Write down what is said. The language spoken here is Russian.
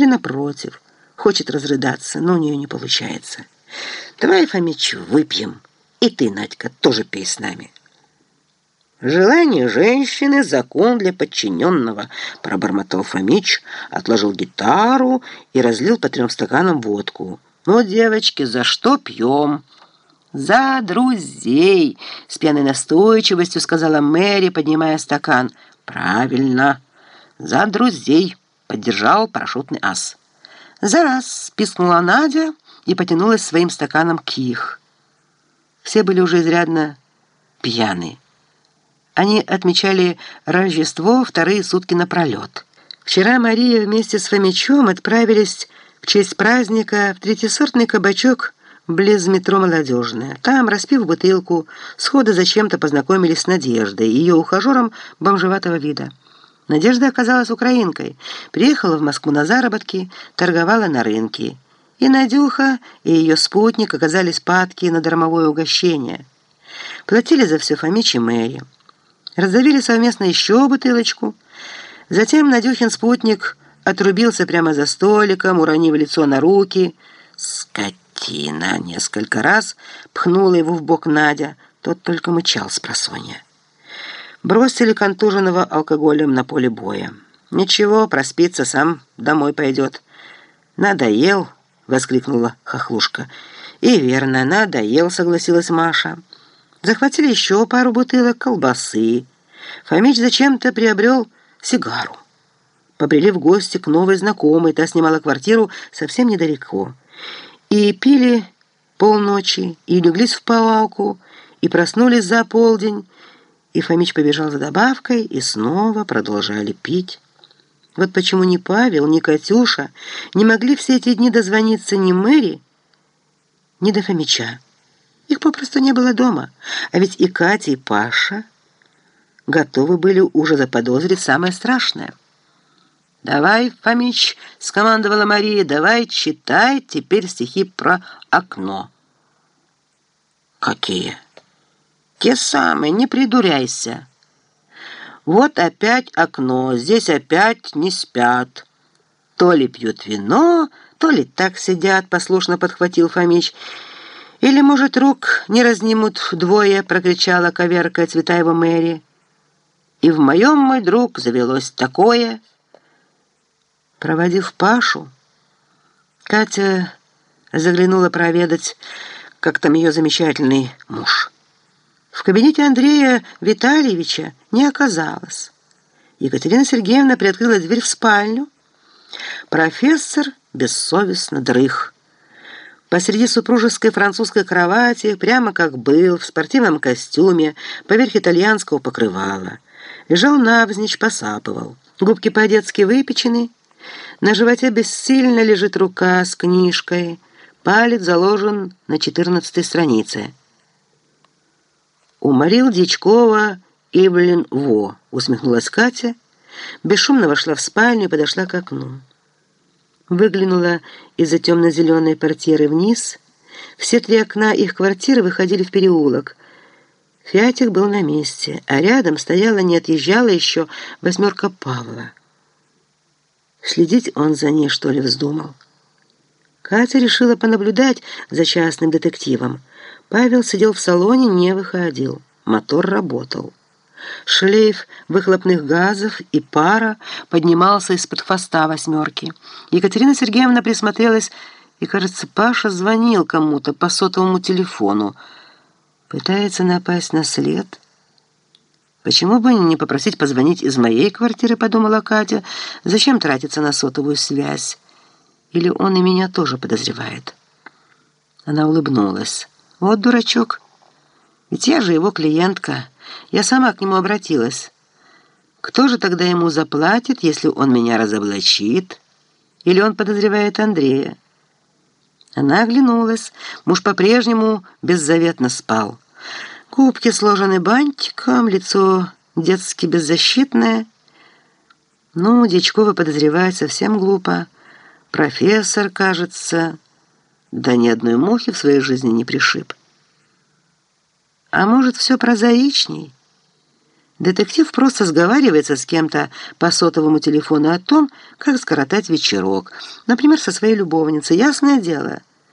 Или, напротив, хочет разрыдаться, но у нее не получается. «Давай, Фомич, выпьем. И ты, Надька, тоже пей с нами». «Желание женщины — закон для подчиненного», — пробормотал Фомич, отложил гитару и разлил по трем стаканам водку. «Ну, девочки, за что пьем?» «За друзей!» — с пьяной настойчивостью сказала Мэри, поднимая стакан. «Правильно, за друзей!» — поддержал парашютный ас. «За раз!» — пискнула Надя и потянулась своим стаканом к их. Все были уже изрядно пьяны. Они отмечали Рождество вторые сутки напролет. Вчера Мария вместе с Фомичом отправились в честь праздника в третьесортный кабачок близ метро «Молодежная». Там, распив бутылку, сходу зачем-то познакомились с Надеждой, ее ухажером бомжеватого вида. Надежда оказалась украинкой, приехала в Москву на заработки, торговала на рынке. И Надюха, и ее спутник оказались падки на дармовое угощение. Платили за все Фомич и Мэри. Раздавили совместно еще бутылочку. Затем Надюхин спутник отрубился прямо за столиком, уронив лицо на руки. «Скотина!» — несколько раз пхнула его в бок Надя. Тот только мычал с просонья. Бросили контуженного алкоголем на поле боя. «Ничего, проспится, сам домой пойдет». «Надоел!» — воскликнула хохлушка. «И верно, надоел», — согласилась Маша. Захватили еще пару бутылок колбасы. Фомич зачем-то приобрел сигару. Побрели в гости к новой знакомой, та снимала квартиру совсем недалеко. И пили полночи, и леглись в палалку, и проснулись за полдень, и Фомич побежал за добавкой, и снова продолжали пить. Вот почему ни Павел, ни Катюша не могли все эти дни дозвониться ни Мэри, ни до Фомича. Их попросту не было дома. А ведь и Катя, и Паша готовы были уже заподозрить самое страшное. «Давай, Фомич», — скомандовала Мария, — «давай, читай теперь стихи про окно». «Какие?» «Те самые, не придуряйся». «Вот опять окно, здесь опять не спят. То ли пьют вино, то ли так сидят», — послушно подхватил Фомич, — «Или, может, рук не разнимут вдвое?» — прокричала коверкая Цветаева Мэри. «И в моем, мой друг, завелось такое...» Проводив Пашу, Катя заглянула проведать, как там ее замечательный муж. В кабинете Андрея Витальевича не оказалось. Екатерина Сергеевна приоткрыла дверь в спальню. Профессор бессовестно дрых. Посреди супружеской французской кровати, прямо как был, в спортивном костюме, поверх итальянского покрывала. Лежал навзничь, посапывал. Губки по-детски выпечены. На животе бессильно лежит рука с книжкой. Палец заложен на четырнадцатой странице. «Уморил Дичкова Ивлин Во», — усмехнулась Катя. Бесшумно вошла в спальню и подошла к окну выглянула из-за темно-зеленой портьеры вниз. Все три окна их квартиры выходили в переулок. Фиатик был на месте, а рядом стояла, не отъезжала еще, восьмерка Павла. Следить он за ней, что ли, вздумал? Катя решила понаблюдать за частным детективом. Павел сидел в салоне, не выходил. Мотор работал. Шлейф выхлопных газов и пара поднимался из-под хвоста восьмерки. Екатерина Сергеевна присмотрелась, и, кажется, Паша звонил кому-то по сотовому телефону. Пытается напасть на след. «Почему бы не попросить позвонить из моей квартиры?» — подумала Катя. «Зачем тратиться на сотовую связь? Или он и меня тоже подозревает?» Она улыбнулась. «Вот дурачок. Ведь я же его клиентка». Я сама к нему обратилась. Кто же тогда ему заплатит, если он меня разоблачит? Или он подозревает Андрея? Она оглянулась. Муж по-прежнему беззаветно спал. Губки сложены бантиком, лицо детски беззащитное. Ну, Дичкова подозревать совсем глупо. Профессор, кажется, да ни одной мухи в своей жизни не пришиб. А может, все прозаичней? Детектив просто сговаривается с кем-то по сотовому телефону о том, как скоротать вечерок. Например, со своей любовницей. Ясное дело.